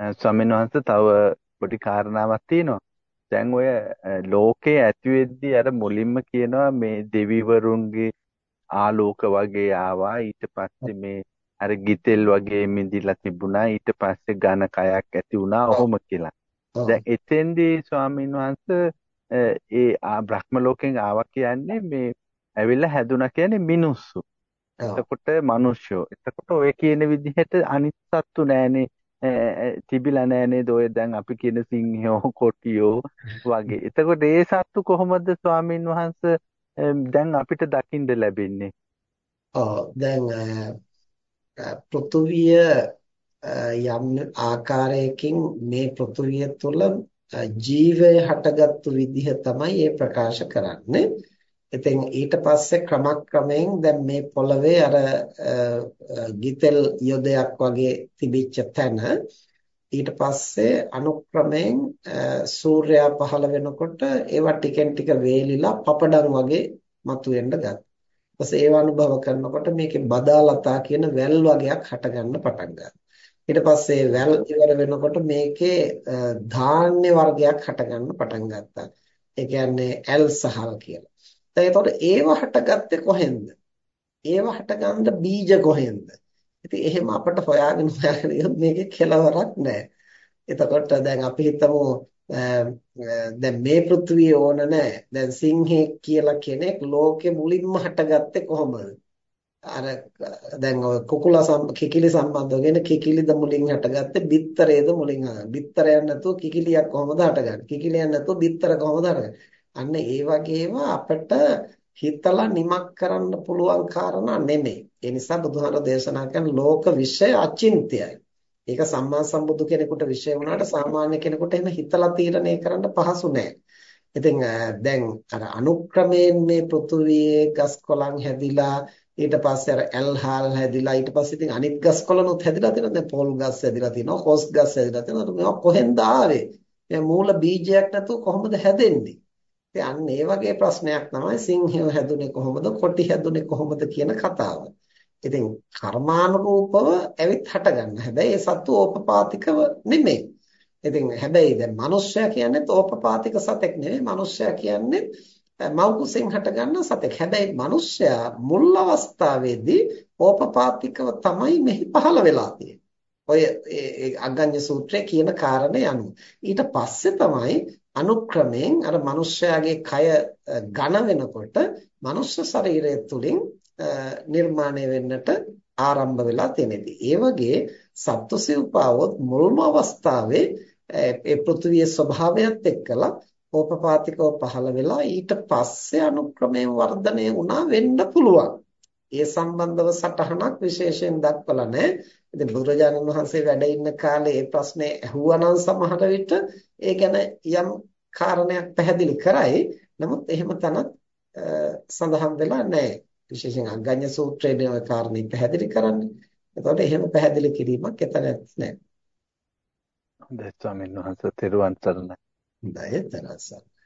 ස්වාමීන් වහන්සේ තව පොඩි කාරණාවක් තියෙනවා. දැන් ඔය ලෝකේ ඇති වෙද්දී අර මුලින්ම කියනවා මේ දෙවිවරුන්ගේ ආලෝක වගේ ආවා ඊට පස්සේ මේ අර ගිතෙල් වගේ මිදිලා තිබුණා ඊට පස්සේ ඝන කයක් ඇති වුණා ඔහොම කියලා. දැන් එතෙන්දී ස්වාමීන් වහන්සේ ඒ බ්‍රහ්ම ලෝකෙන් ආවා කියන්නේ මේ ඇවිල්ලා හැදුනා කියන්නේ මිනිස්සු. එතකොට මිනිස්සු. එතකොට ඔය කියන විදිහට අනිත් සත්තු නෑනේ තිබිලා නෑ නේද ඔය දැන් අපි කියන සිංහයෝ කොටියෝ වගේ. එතකොට ඒ සත්තු කොහොමද ස්වාමින් වහන්සේ දැන් අපිට දකින්න ලැබෙන්නේ? ඔව් දැන් පෘථුවිය යම් ආකාරයකින් මේ පෘථුවිය තුළ ජීවය හටගත්තු විදිහ තමයි ඒ ප්‍රකාශ කරන්නේ. ඉතින් ඊට පස්සේ ක්‍රමක්‍රමයෙන් දැන් මේ පොළවේ අර ගිතෙල් යොදයක් වගේ තිබිච්ච තැන ඊට පස්සේ අනුක්‍රමයෙන් සූර්යයා පහළ වෙනකොට ඒවා ටිකෙන් ටික වේලිලා පපඩම් වගේ මතුවෙන්න ගත්තා. ඊපස්සේ ඒව අනුභව කරනකොට මේකේ බදාලතා කියන වැල් වගේක් හටගන්න පටන් ගත්තා. ඊට පස්සේ වැල් ඉවර වෙනකොට මේකේ ධාන්‍ය වර්ගයක් හටගන්න පටන් ගත්තා. ඒ කියන්නේ ඇල් සහල් කියලා. දැන් එතකොට ඒව හටගත්තේ කොහෙන්ද? ඒව හටගන්න බීජ කොහෙන්ද? ඉතින් එහෙම අපිට හොයාගෙන හොයාගෙන ගියොත් මේකේ කෙලවරක් නැහැ. එතකොට දැන් අපි හිතමු දැන් මේ පෘථිවිය ඕන නැහැ. දැන් සිංහෙක් කියලා කෙනෙක් ලෝකෙ මුලින්ම හටගත්තේ කොහොමද? අර දැන් ඔය කුකුලා කිකිලි සම්බන්ධව කියන කිකිලිද මුලින් හටගත්තේ බිත්තරේද මුලින් බිත්තරයක් නැතුව කිකිලියක් කොහොමද හටගන්නේ? කිකිලියක් නැතුව බිත්තර කොහොමද හටගන්නේ? අන්න ඒ වගේම අපිට හිතලා නිමක් කරන්න පුළුවන් කාරණා නෙමෙයි. ඒ නිසා බුදුහාර දේශනා කරන ලෝක විශ්ය අචින්ත්‍යයි. ඒක සම්මා සම්බුදු කෙනෙකුට විශ්ය වුණාට සාමාන්‍ය කෙනෙකුට එහෙම හිතලා තීරණය කරන්න පහසු නෑ. ඉතින් දැන් අර අනුක්‍රමයෙන් මේ පෘථුවියේ ගස් කොළන් හැදිලා ඊට පස්සේ අර ඇල්හාල් හැදිලා ඊට පස්සේ ඉතින් අනිත් ගස් කොළනුත් හැදිලා තියෙනවා දැන් පොල් ගස් හැදිලා තියෙනවා හොස් ගස් හැදිලා තියෙනවා මේවා කොහෙන්ද ආවේ මේ මූල බීජයක් නැතුව කොහොමද හැදෙන්නේ ඉතින් අන්න ඒ වගේ ප්‍රශ්නයක් තමයි සිංහය හැදුනේ කොහොමද කොටි හැදුනේ කොහොමද කියන කතාව. ඉතින් කර්මානුරූපව ඇවිත් හටගන්න. හැබැයි ඒ සත්තු ඕපපාතිකව නෙමෙයි. ඉතින් හැබැයි දැන් මිනිස්සයා කියන්නේ ඕපපාතික සතෙක් නෙමෙයි. මිනිස්සයා කියන්නේ මව් කුසෙන් හටගන්න සතෙක්. හැබැයි මිනිස්සයා මුල් අවස්ථාවේදී ඕපපාතිකව තමයි මෙහි පහළ වෙලා තියෙන්නේ. ඔය අග්ගඤ්ඤ සූත්‍රයේ කියන කාරණේ අනුව. ඊට පස්සේ තමයි අනුක්‍රමයෙන් අර මිනිස්යාගේ කය ඝන වෙනකොට මනුෂ්‍ය ශරීරය තුලින් නිර්මාණය වෙන්නට ආරම්භ වෙලා තියෙනදී. ඒ වගේ සත්වසිව්පාවොත් මුල්ම අවස්ථාවේ ඒ පෘථිවියේ ස්වභාවයත් එක්කලා ඕපපාතිකව පහළ වෙලා ඊට පස්සේ අනුක්‍රමයෙන් වර්ධනය වුණා වෙන්න පුළුවන්. ඒ සම්බන්ධව සටහනක් විශේෂයෙන් දක්වලා නැහැ. ඉතින් බුදුරජාණන් වහන්සේ වැඩ ඉන්න කාලේ මේ ප්‍රශ්නේ ඇහුවා සමහර විට ඒ ගැන යම් කාරණයක් පැහැදිලි කරයි. නමුත් එහෙම තනත් සඳහන් වෙලා නැහැ. විශේෂයෙන් අග්ගඤ්ඤ සූත්‍රයේ ওই කාරණේ පැහැදිලි කරන්නේ. එතකොට එහෙම පැහැදිලි කිරීමක් එතන නැහැ. හොඳයි ස්වාමීන් වහන්සේ තෙරුවන් සරණයි. හොඳයි තරසක්.